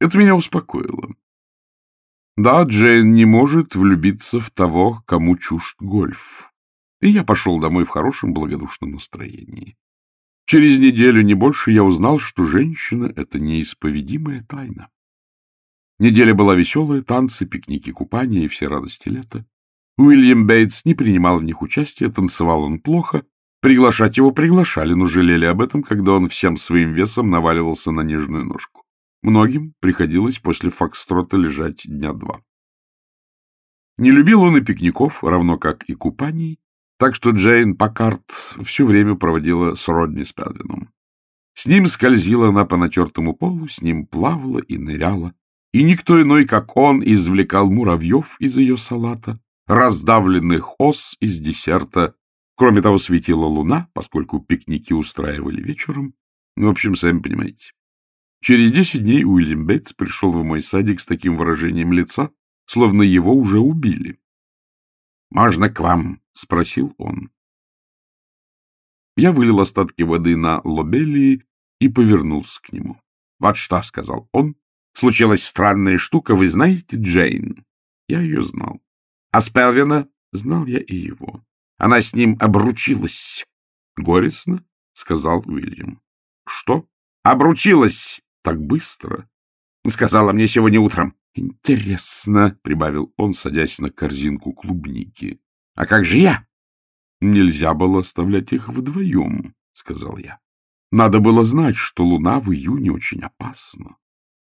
Это меня успокоило. Да, Джейн не может влюбиться в того, кому чужд гольф. И я пошел домой в хорошем благодушном настроении. Через неделю, не больше, я узнал, что женщина — это неисповедимая тайна. Неделя была веселая, танцы, пикники, купания и все радости лета. Уильям Бейтс не принимал в них участия, танцевал он плохо. Приглашать его приглашали, но жалели об этом, когда он всем своим весом наваливался на нежную ножку. Многим приходилось после фокстрота лежать дня два. Не любил он и пикников, равно как и купаний, так что Джейн Паккарт все время проводила с Родни Спелвином. С ним скользила она по натертому полу, с ним плавала и ныряла, и никто иной, как он, извлекал муравьев из ее салата, раздавленных ос из десерта. Кроме того, светила луна, поскольку пикники устраивали вечером. В общем, сами понимаете. Через десять дней Уильям Бейтс пришел в мой садик с таким выражением лица, словно его уже убили. — Можно к вам? — спросил он. Я вылил остатки воды на лобелии и повернулся к нему. — Вот что, — сказал он, — случилась странная штука, вы знаете Джейн? Я ее знал. А Спелвина знал я и его. Она с ним обручилась. — Горестно, — сказал Уильям. — Что? — Обручилась так быстро. Сказала мне сегодня утром. — Интересно, — прибавил он, садясь на корзинку клубники. — А как же я? — Нельзя было оставлять их вдвоем, — сказал я. Надо было знать, что луна в июне очень опасна.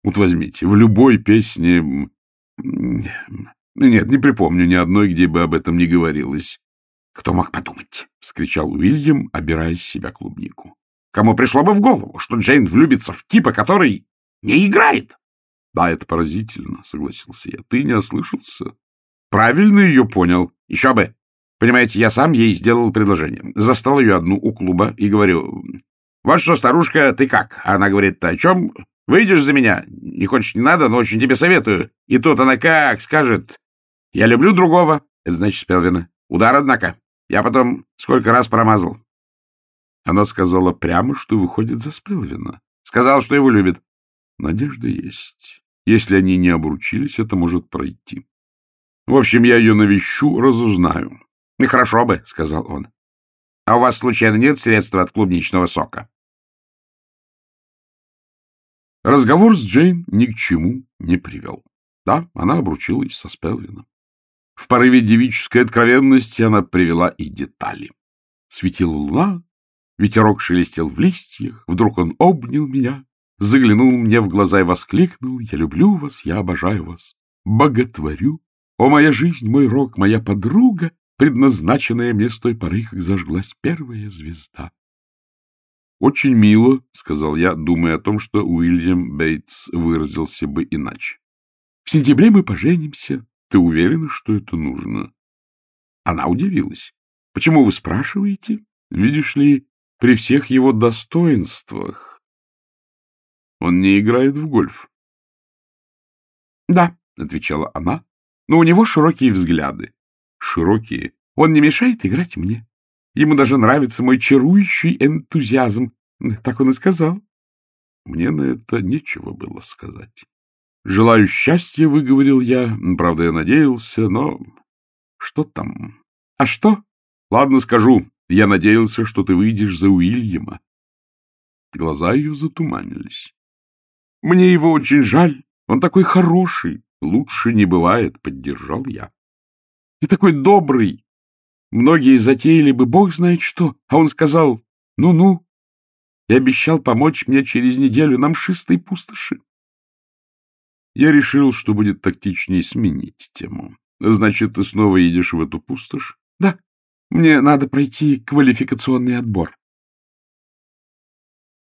Вот возьмите, в любой песне... Нет, не припомню ни одной, где бы об этом не говорилось. — Кто мог подумать? — вскричал Уильям, обирая с себя клубнику. — Кому пришло бы в голову, что Джейн влюбится в типа, который не играет? — Да, это поразительно, — согласился я. — Ты не ослышался? — Правильно ее понял. Еще бы. Понимаете, я сам ей сделал предложение. Застал ее одну у клуба и говорю, «Вот что, старушка, ты как?» Она говорит, «О чем? Выйдешь за меня? Не хочешь, не надо, но очень тебе советую». И тут она как скажет, «Я люблю другого». Это значит Спелвина. Удар, однако. Я потом сколько раз промазал. Она сказала прямо, что выходит за Спелвина. Сказал, что его любит. Надежда есть. Если они не обручились, это может пройти. В общем, я ее навещу, разузнаю. — Хорошо бы, — сказал он. — А у вас, случайно, нет средства от клубничного сока? Разговор с Джейн ни к чему не привел. Да, она обручилась со Спелвином. В порыве девической откровенности она привела и детали. Светила луна, ветерок шелестел в листьях, вдруг он обнял меня, заглянул мне в глаза и воскликнул «Я люблю вас, я обожаю вас, боготворю, о, моя жизнь, мой рок, моя подруга, предназначенная мне с той поры, как зажглась первая звезда». «Очень мило», — сказал я, думая о том, что Уильям Бейтс выразился бы иначе. «В сентябре мы поженимся. Ты уверена, что это нужно?» Она удивилась. «Почему вы спрашиваете? Видишь ли, при всех его достоинствах он не играет в гольф». «Да», — отвечала она, — «но у него широкие взгляды». «Широкие? Он не мешает играть мне. Ему даже нравится мой чарующий энтузиазм. Так он и сказал. Мне на это нечего было сказать. Желаю счастья, выговорил я. Правда, я надеялся, но... Что там? А что? Ладно, скажу. Я надеялся, что ты выйдешь за Уильяма. Глаза ее затуманились. Мне его очень жаль. Он такой хороший. Лучше не бывает, поддержал я. И такой добрый. Многие затеяли бы бог знает что, а он сказал «ну-ну» и обещал помочь мне через неделю на мшистой пустоши. Я решил, что будет тактичнее сменить тему. Значит, ты снова едешь в эту пустошь? Да, мне надо пройти квалификационный отбор.